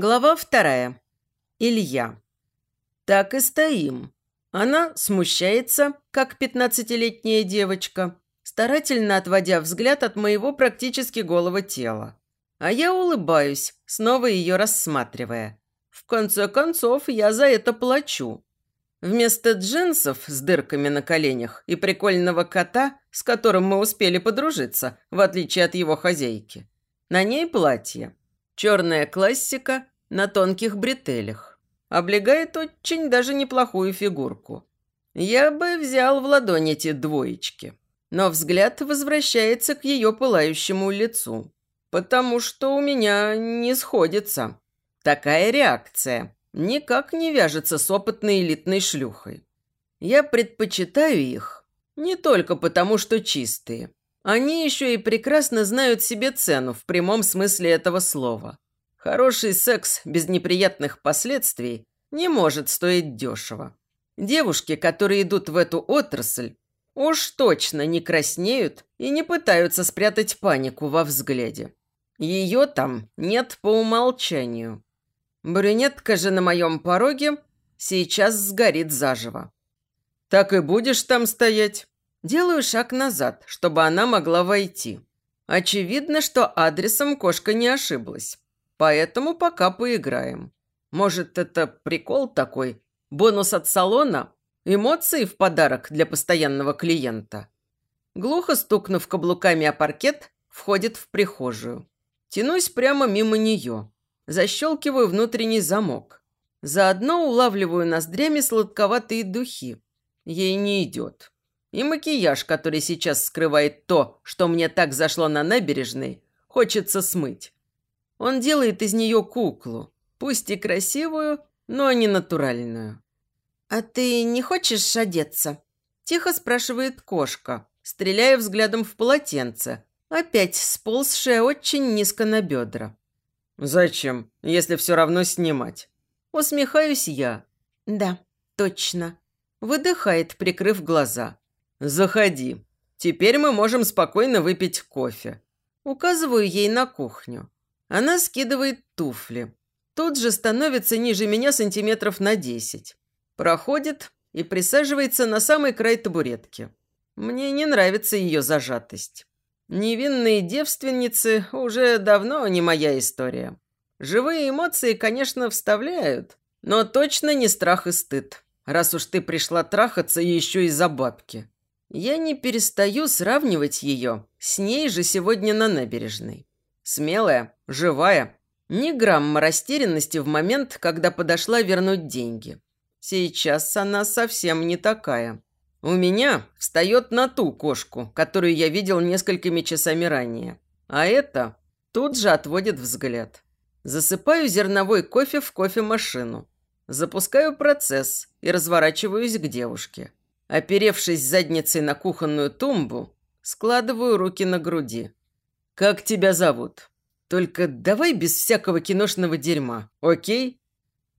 Глава вторая. Илья. Так и стоим. Она смущается, как пятнадцатилетняя девочка, старательно отводя взгляд от моего практически голого тела. А я улыбаюсь, снова ее рассматривая. В конце концов, я за это плачу. Вместо джинсов с дырками на коленях и прикольного кота, с которым мы успели подружиться, в отличие от его хозяйки, на ней платье. Черная классика на тонких бретелях. Облегает очень даже неплохую фигурку. Я бы взял в ладони эти двоечки. Но взгляд возвращается к ее пылающему лицу. Потому что у меня не сходится. Такая реакция никак не вяжется с опытной элитной шлюхой. Я предпочитаю их не только потому, что чистые. Они еще и прекрасно знают себе цену в прямом смысле этого слова. Хороший секс без неприятных последствий не может стоить дешево. Девушки, которые идут в эту отрасль, уж точно не краснеют и не пытаются спрятать панику во взгляде. Ее там нет по умолчанию. Брюнетка же на моем пороге сейчас сгорит заживо. «Так и будешь там стоять?» Делаю шаг назад, чтобы она могла войти. Очевидно, что адресом кошка не ошиблась. Поэтому пока поиграем. Может, это прикол такой? Бонус от салона? Эмоции в подарок для постоянного клиента? Глухо стукнув каблуками о паркет, входит в прихожую. Тянусь прямо мимо нее. Защелкиваю внутренний замок. Заодно улавливаю ноздрями сладковатые духи. Ей не идет. И макияж, который сейчас скрывает то, что мне так зашло на набережной, хочется смыть. Он делает из нее куклу, пусть и красивую, но не натуральную. «А ты не хочешь одеться?» – тихо спрашивает кошка, стреляя взглядом в полотенце, опять сползшая очень низко на бедра. «Зачем, если все равно снимать?» Усмехаюсь я. «Да, точно». Выдыхает, прикрыв глаза. «Заходи. Теперь мы можем спокойно выпить кофе». Указываю ей на кухню. Она скидывает туфли. Тут же становится ниже меня сантиметров на десять. Проходит и присаживается на самый край табуретки. Мне не нравится ее зажатость. Невинные девственницы уже давно не моя история. Живые эмоции, конечно, вставляют, но точно не страх и стыд, раз уж ты пришла трахаться еще из-за бабки. Я не перестаю сравнивать ее с ней же сегодня на набережной. Смелая, живая, ни грамма растерянности в момент, когда подошла вернуть деньги. Сейчас она совсем не такая. У меня встает на ту кошку, которую я видел несколькими часами ранее. А это тут же отводит взгляд. Засыпаю зерновой кофе в кофемашину. Запускаю процесс и разворачиваюсь к девушке. Оперевшись задницей на кухонную тумбу, складываю руки на груди. «Как тебя зовут? Только давай без всякого киношного дерьма, окей?»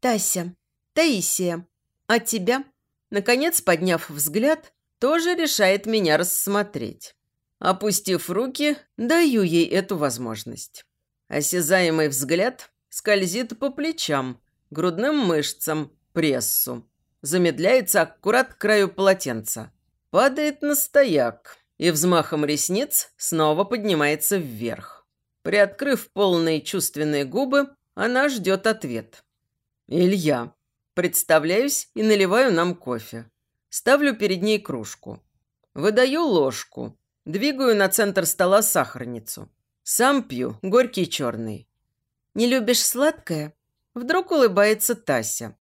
«Тася. Таисия. А тебя?» Наконец, подняв взгляд, тоже решает меня рассмотреть. Опустив руки, даю ей эту возможность. Осязаемый взгляд скользит по плечам, грудным мышцам, прессу замедляется аккурат к краю полотенца. Падает на стояк и взмахом ресниц снова поднимается вверх. Приоткрыв полные чувственные губы, она ждет ответ. «Илья». Представляюсь и наливаю нам кофе. Ставлю перед ней кружку. Выдаю ложку. Двигаю на центр стола сахарницу. Сам пью горький черный. «Не любишь сладкое?» Вдруг улыбается Тася.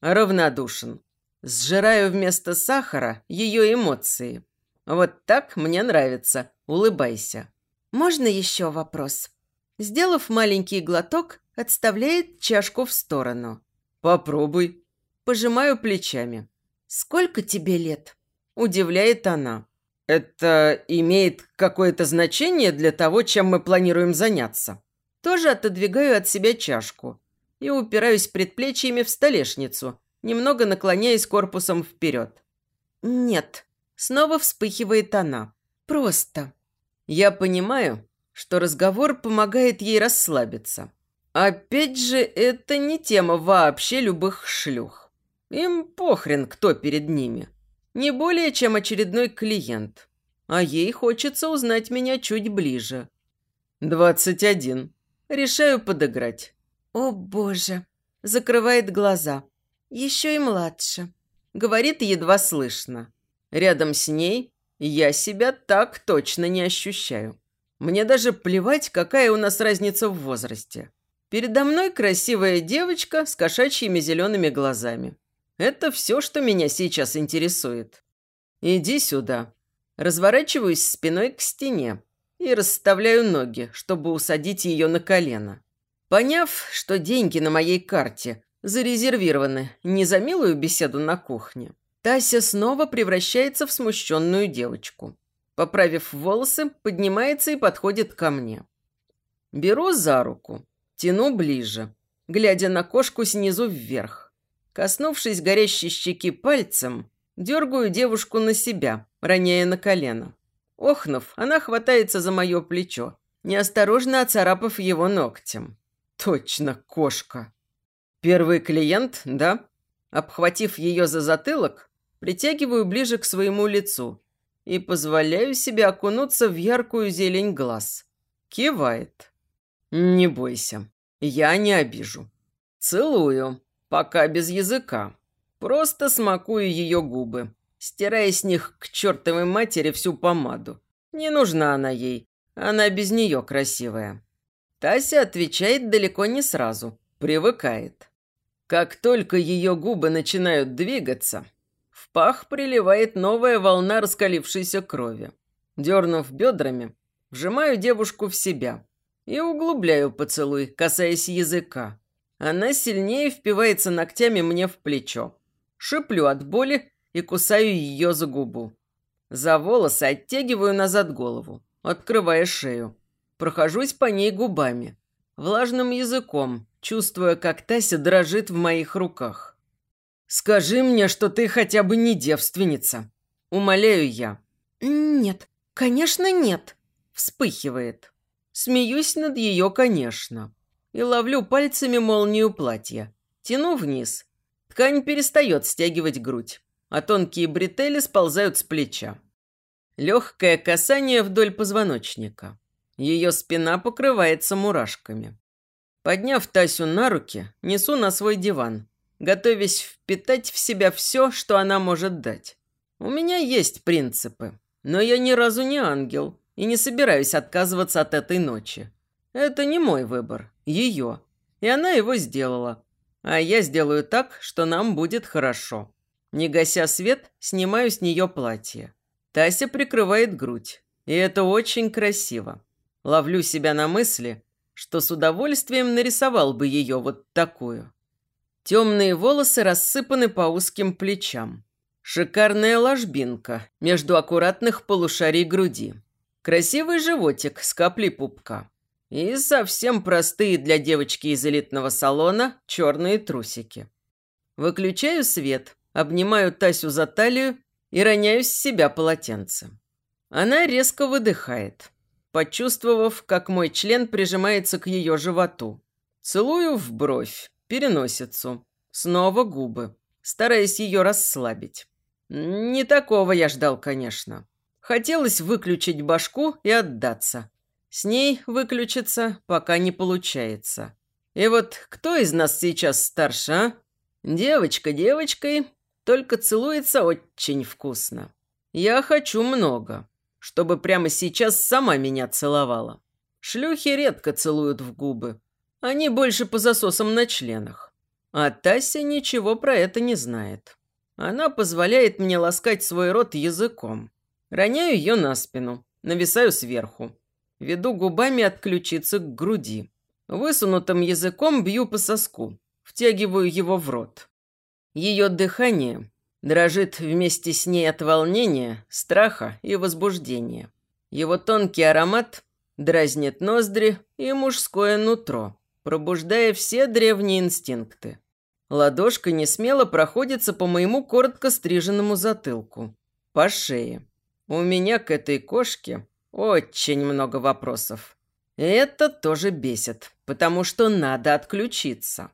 Равнодушен. Сжираю вместо сахара ее эмоции. Вот так мне нравится. Улыбайся. Можно еще вопрос? Сделав маленький глоток, отставляет чашку в сторону. Попробуй. Пожимаю плечами. Сколько тебе лет? Удивляет она. Это имеет какое-то значение для того, чем мы планируем заняться? Тоже отодвигаю от себя чашку и упираюсь предплечьями в столешницу, немного наклоняясь корпусом вперед. «Нет», – снова вспыхивает она. «Просто». Я понимаю, что разговор помогает ей расслабиться. Опять же, это не тема вообще любых шлюх. Им похрен, кто перед ними. Не более, чем очередной клиент. А ей хочется узнать меня чуть ближе. «Двадцать один. Решаю подыграть». «О, боже!» Закрывает глаза. Еще и младше. Говорит едва слышно. Рядом с ней я себя так точно не ощущаю. Мне даже плевать, какая у нас разница в возрасте. Передо мной красивая девочка с кошачьими зелеными глазами. Это все, что меня сейчас интересует. Иди сюда. Разворачиваюсь спиной к стене и расставляю ноги, чтобы усадить ее на колено. Поняв, что деньги на моей карте зарезервированы не за милую беседу на кухне, Тася снова превращается в смущенную девочку. Поправив волосы, поднимается и подходит ко мне. Беру за руку Тяну ближе, глядя на кошку снизу вверх. Коснувшись горящей щеки пальцем, дергаю девушку на себя, роняя на колено. Охнув, она хватается за мое плечо, неосторожно оцарапав его ногтем. Точно кошка. Первый клиент, да? Обхватив ее за затылок, притягиваю ближе к своему лицу и позволяю себе окунуться в яркую зелень глаз. Кивает. «Не бойся, я не обижу. Целую, пока без языка. Просто смакую ее губы, стирая с них к чертовой матери всю помаду. Не нужна она ей, она без нее красивая». Тася отвечает далеко не сразу, привыкает. Как только ее губы начинают двигаться, в пах приливает новая волна раскалившейся крови. Дернув бедрами, вжимаю девушку в себя – и углубляю поцелуй, касаясь языка. Она сильнее впивается ногтями мне в плечо. Шиплю от боли и кусаю ее за губу. За волосы оттягиваю назад голову, открывая шею. Прохожусь по ней губами, влажным языком, чувствуя, как Тася дрожит в моих руках. «Скажи мне, что ты хотя бы не девственница!» Умоляю я. «Нет, конечно, нет!» Вспыхивает. Смеюсь над ее, конечно. И ловлю пальцами молнию платья. Тяну вниз. Ткань перестает стягивать грудь, а тонкие бретели сползают с плеча. Легкое касание вдоль позвоночника. Ее спина покрывается мурашками. Подняв Тасю на руки, несу на свой диван, готовясь впитать в себя все, что она может дать. У меня есть принципы, но я ни разу не ангел и не собираюсь отказываться от этой ночи. Это не мой выбор, ее. И она его сделала. А я сделаю так, что нам будет хорошо. Не гася свет, снимаю с нее платье. Тася прикрывает грудь. И это очень красиво. Ловлю себя на мысли, что с удовольствием нарисовал бы ее вот такую. Темные волосы рассыпаны по узким плечам. Шикарная ложбинка между аккуратных полушарий груди. Красивый животик с каплей пупка. И совсем простые для девочки из элитного салона черные трусики. Выключаю свет, обнимаю Тасю за талию и роняю с себя полотенце. Она резко выдыхает, почувствовав, как мой член прижимается к ее животу. Целую в бровь, переносицу, снова губы, стараясь ее расслабить. Не такого я ждал, конечно. Хотелось выключить башку и отдаться. С ней выключиться пока не получается. И вот кто из нас сейчас старше, а? Девочка девочкой, только целуется очень вкусно. Я хочу много, чтобы прямо сейчас сама меня целовала. Шлюхи редко целуют в губы. Они больше по засосам на членах. А Тася ничего про это не знает. Она позволяет мне ласкать свой рот языком. Роняю ее на спину, нависаю сверху. Веду губами от ключицы к груди. Высунутым языком бью по соску, втягиваю его в рот. Ее дыхание дрожит вместе с ней от волнения, страха и возбуждения. Его тонкий аромат дразнит ноздри и мужское нутро, пробуждая все древние инстинкты. Ладошка не смело проходится по моему коротко стриженному затылку, по шее. У меня к этой кошке очень много вопросов. Это тоже бесит, потому что надо отключиться.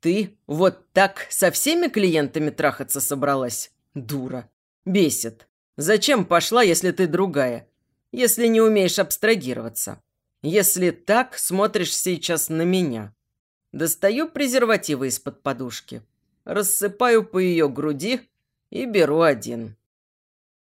Ты вот так со всеми клиентами трахаться собралась? Дура. Бесит. Зачем пошла, если ты другая? Если не умеешь абстрагироваться? Если так смотришь сейчас на меня? Достаю презервативы из-под подушки. Рассыпаю по ее груди и беру один.